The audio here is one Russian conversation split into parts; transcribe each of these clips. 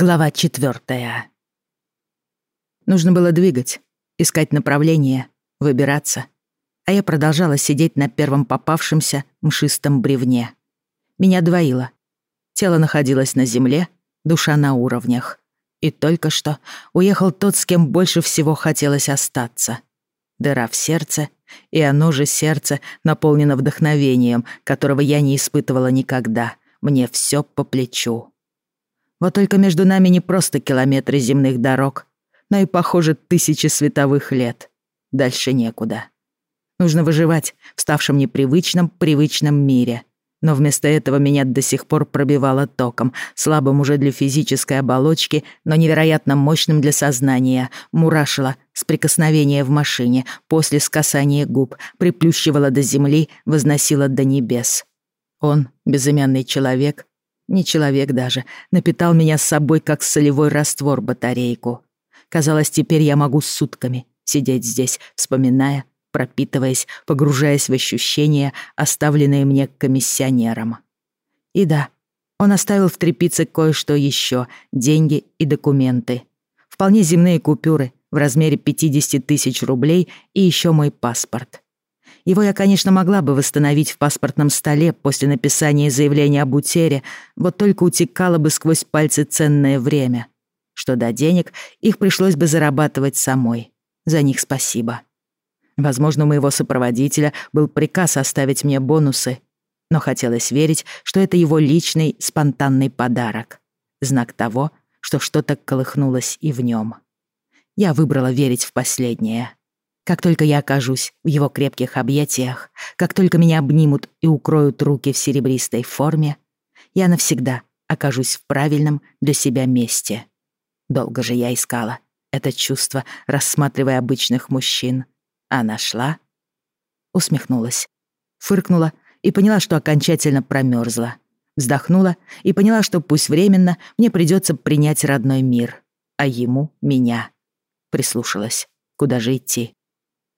Глава четвертая. Нужно было двигать, искать направление, выбираться. А я продолжала сидеть на первом попавшемся мшистом бревне. Меня двоило. Тело находилось на земле, душа на уровнях. И только что уехал тот, с кем больше всего хотелось остаться. Дыра в сердце, и оно же сердце наполнено вдохновением, которого я не испытывала никогда. Мне все по плечу. Вот только между нами не просто километры земных дорог, но и, похоже, тысячи световых лет. Дальше некуда. Нужно выживать в ставшем непривычном, привычном мире. Но вместо этого меня до сих пор пробивало током, слабым уже для физической оболочки, но невероятно мощным для сознания, мурашило с прикосновения в машине, после скасания губ, приплющивало до земли, возносило до небес. Он, безымянный человек, не человек даже, напитал меня с собой, как солевой раствор батарейку. Казалось, теперь я могу сутками сидеть здесь, вспоминая, пропитываясь, погружаясь в ощущения, оставленные мне комиссионером. И да, он оставил в трепице кое-что еще, деньги и документы. Вполне земные купюры в размере 50 тысяч рублей и еще мой паспорт. Его я, конечно, могла бы восстановить в паспортном столе после написания заявления об утере, вот только утекало бы сквозь пальцы ценное время. Что до денег, их пришлось бы зарабатывать самой. За них спасибо. Возможно, у моего сопроводителя был приказ оставить мне бонусы, но хотелось верить, что это его личный спонтанный подарок. Знак того, что что-то колыхнулось и в нем. Я выбрала верить в последнее. Как только я окажусь в его крепких объятиях, как только меня обнимут и укроют руки в серебристой форме, я навсегда окажусь в правильном для себя месте. Долго же я искала это чувство, рассматривая обычных мужчин. А нашла? Усмехнулась, фыркнула и поняла, что окончательно промерзла. Вздохнула и поняла, что пусть временно мне придется принять родной мир, а ему — меня. Прислушалась. Куда же идти?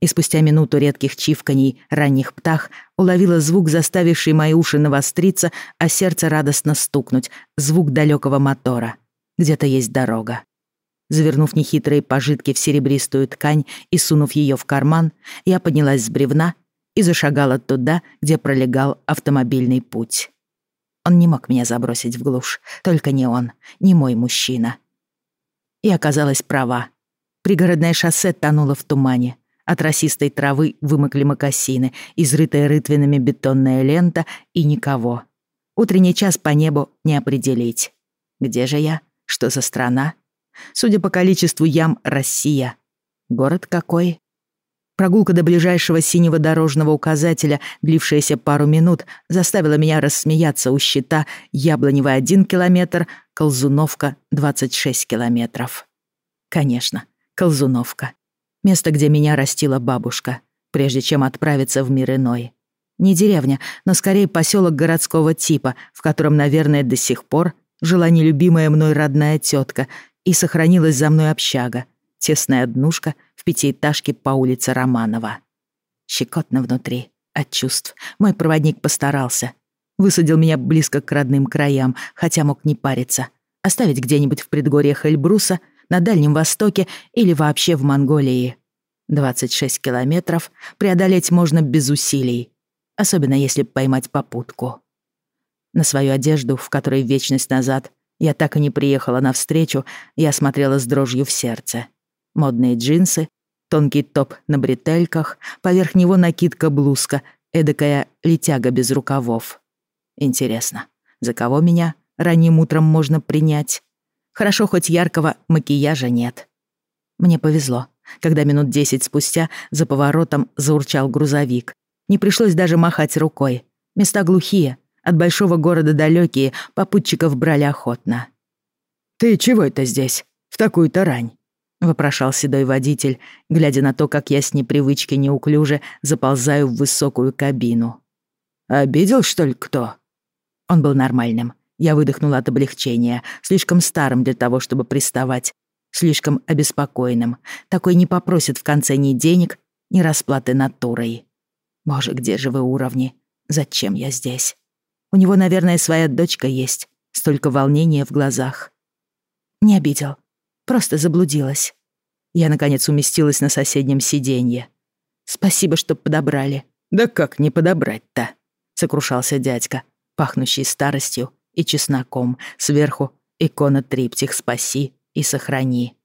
И спустя минуту редких чивканий ранних птах уловила звук, заставивший мои уши навостриться, а сердце радостно стукнуть, звук далекого мотора. Где-то есть дорога. Завернув нехитрые пожитки в серебристую ткань и сунув ее в карман, я поднялась с бревна и зашагала туда, где пролегал автомобильный путь. Он не мог меня забросить в глушь, только не он, не мой мужчина. И оказалась права. Пригородное шоссе тонуло в тумане. От росистой травы вымокли мокасины, изрытая рытвинами бетонная лента и никого. Утренний час по небу не определить. Где же я? Что за страна? Судя по количеству ям, Россия. Город какой? Прогулка до ближайшего синего дорожного указателя, длившаяся пару минут, заставила меня рассмеяться у щита Яблонева 1 километр, Колзуновка 26 километров. Конечно, Колзуновка. Место, где меня растила бабушка, прежде чем отправиться в мир иной. Не деревня, но скорее поселок городского типа, в котором, наверное, до сих пор жила нелюбимая мной родная тетка и сохранилась за мной общага, тесная однушка в пятиэтажке по улице Романова. Щекотно внутри, от чувств. Мой проводник постарался. Высадил меня близко к родным краям, хотя мог не париться. Оставить где-нибудь в предгорьях Эльбруса на Дальнем Востоке или вообще в Монголии. 26 километров преодолеть можно без усилий, особенно если поймать попутку. На свою одежду, в которой вечность назад я так и не приехала навстречу, я смотрела с дрожью в сердце. Модные джинсы, тонкий топ на бретельках, поверх него накидка-блузка, эдакая летяга без рукавов. Интересно, за кого меня ранним утром можно принять? Хорошо, хоть яркого макияжа нет. Мне повезло, когда минут десять спустя за поворотом заурчал грузовик. Не пришлось даже махать рукой. Места глухие, от большого города далекие, попутчиков брали охотно. «Ты чего это здесь? В такую-то рань?» — вопрошал седой водитель, глядя на то, как я с непривычки неуклюже заползаю в высокую кабину. «Обидел, что ли, кто?» Он был нормальным, я выдохнула от облегчения, слишком старым для того, чтобы приставать, слишком обеспокоенным. Такой не попросит в конце ни денег, ни расплаты натурой. Боже, где же вы уровни? Зачем я здесь? У него, наверное, своя дочка есть. Столько волнения в глазах. Не обидел. Просто заблудилась. Я, наконец, уместилась на соседнем сиденье. Спасибо, что подобрали. Да как не подобрать-то? Сокрушался дядька, пахнущий старостью и чесноком. Сверху икона триптих «Спаси и сохрани».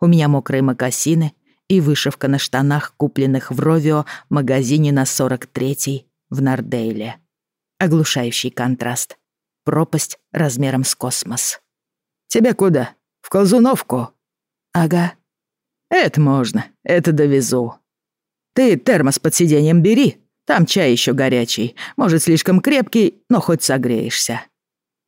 У меня мокрые мокасины и вышивка на штанах, купленных в Ровио магазине на 43-й в Нардейле. Оглушающий контраст. Пропасть размером с космос. «Тебя куда? В Колзуновку?» «Ага». «Это можно, это довезу. Ты термос под сиденьем бери, там чай еще горячий, может, слишком крепкий, но хоть согреешься».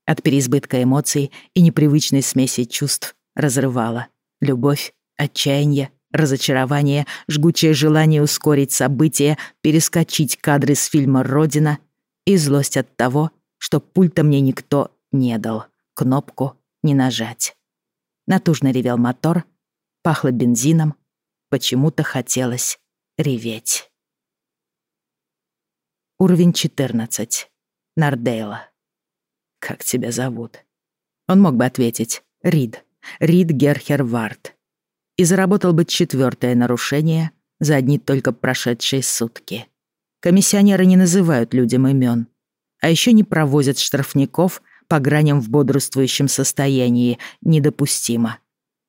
От переизбытка эмоций и непривычной смеси чувств разрывала. Любовь, отчаяние, разочарование, жгучее желание ускорить события, перескочить кадры с фильма «Родина» и злость от того, что пульта мне никто не дал, кнопку не нажать. Натужно ревел мотор, пахло бензином, почему-то хотелось реветь. Уровень 14. Нардейла. «Как тебя зовут?» Он мог бы ответить «Рид». Рид Герхер Вард и заработал бы четвертое нарушение за одни только прошедшие сутки. Комиссионеры не называют людям имен, а еще не провозят штрафников по граням в бодрствующем состоянии, недопустимо.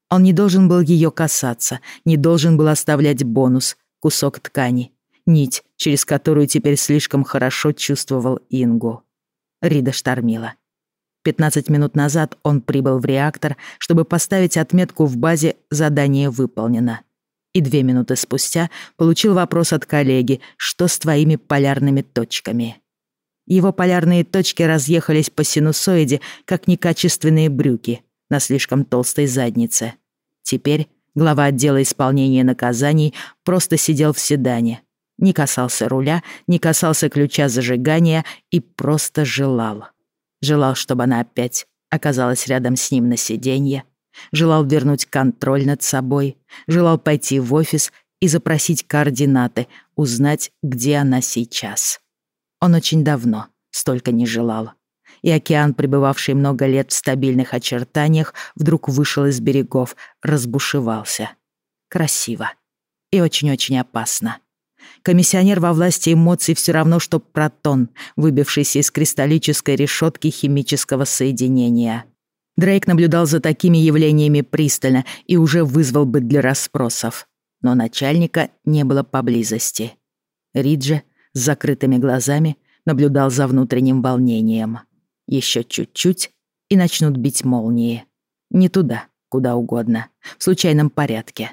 Он не должен был ее касаться, не должен был оставлять бонус, кусок ткани, нить, через которую теперь слишком хорошо чувствовал Ингу. Рида штормила. 15 минут назад он прибыл в реактор, чтобы поставить отметку в базе «Задание выполнено». И две минуты спустя получил вопрос от коллеги «Что с твоими полярными точками?» Его полярные точки разъехались по синусоиде, как некачественные брюки на слишком толстой заднице. Теперь глава отдела исполнения наказаний просто сидел в седане, не касался руля, не касался ключа зажигания и просто желал. Желал, чтобы она опять оказалась рядом с ним на сиденье. Желал вернуть контроль над собой. Желал пойти в офис и запросить координаты, узнать, где она сейчас. Он очень давно столько не желал. И океан, пребывавший много лет в стабильных очертаниях, вдруг вышел из берегов, разбушевался. Красиво. И очень-очень опасно. Комиссионер во власти эмоций все равно, что протон, выбившийся из кристаллической решетки химического соединения. Дрейк наблюдал за такими явлениями пристально и уже вызвал бы для расспросов. Но начальника не было поблизости. Риджи с закрытыми глазами наблюдал за внутренним волнением. Еще чуть-чуть, и начнут бить молнии. Не туда, куда угодно, в случайном порядке.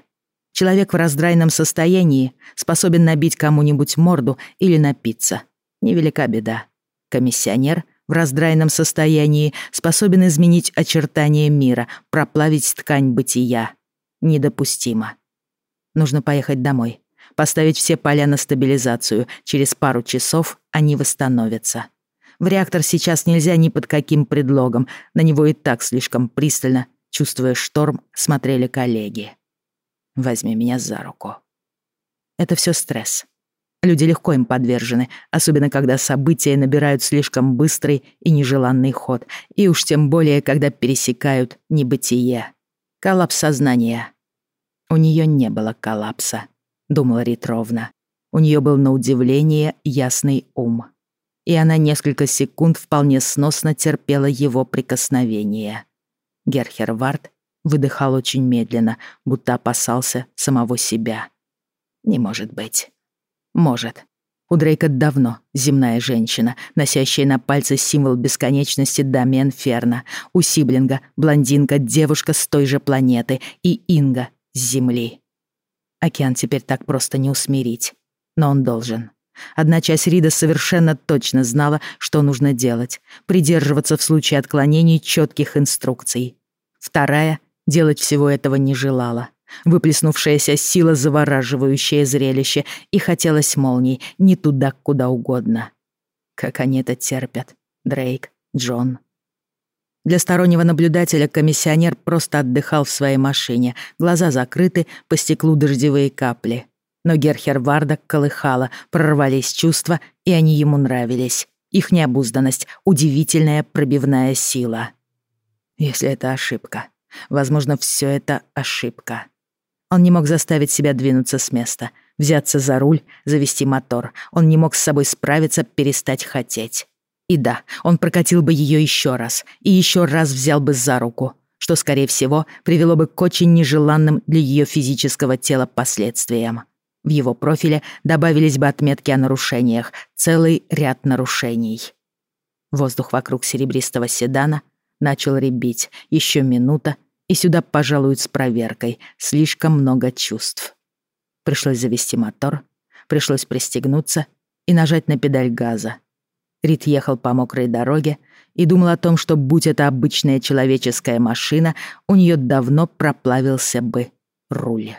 Человек в раздрайном состоянии способен набить кому-нибудь морду или напиться. Невелика беда. Комиссионер в раздрайном состоянии способен изменить очертания мира, проплавить ткань бытия. Недопустимо. Нужно поехать домой. Поставить все поля на стабилизацию. Через пару часов они восстановятся. В реактор сейчас нельзя ни под каким предлогом. На него и так слишком пристально, чувствуя шторм, смотрели коллеги. Возьми меня за руку. Это все стресс. Люди легко им подвержены, особенно когда события набирают слишком быстрый и нежеланный ход, и уж тем более, когда пересекают небытие. Коллапс сознания. У нее не было коллапса, думала Ритровна. У нее был на удивление ясный ум. И она несколько секунд вполне сносно терпела его прикосновение. Герхервард Выдыхал очень медленно, будто опасался самого себя. Не может быть. Может. У Дрейка давно земная женщина, носящая на пальце символ бесконечности Дамиен Ферна. У Сиблинга блондинка, девушка с той же планеты. И Инга с Земли. Океан теперь так просто не усмирить. Но он должен. Одна часть Рида совершенно точно знала, что нужно делать. Придерживаться в случае отклонений четких инструкций. Вторая делать всего этого не желала. Выплеснувшаяся сила завораживающее зрелище, и хотелось молний не туда, куда угодно. Как они это терпят. Дрейк, Джон. Для стороннего наблюдателя комиссионер просто отдыхал в своей машине, глаза закрыты, по стеклу дождевые капли. Но Герхер Варда колыхала, прорвались чувства, и они ему нравились. Их необузданность, удивительная пробивная сила. Если это ошибка, Возможно, все это ошибка. Он не мог заставить себя двинуться с места, взяться за руль, завести мотор. Он не мог с собой справиться, перестать хотеть. И да, он прокатил бы ее еще раз и еще раз взял бы за руку, что, скорее всего, привело бы к очень нежеланным для ее физического тела последствиям. В его профиле добавились бы отметки о нарушениях, целый ряд нарушений. Воздух вокруг серебристого седана начал ребить. Еще минута, и сюда пожалуют с проверкой. Слишком много чувств. Пришлось завести мотор, пришлось пристегнуться и нажать на педаль газа. Рид ехал по мокрой дороге и думал о том, что, будь это обычная человеческая машина, у нее давно проплавился бы руль.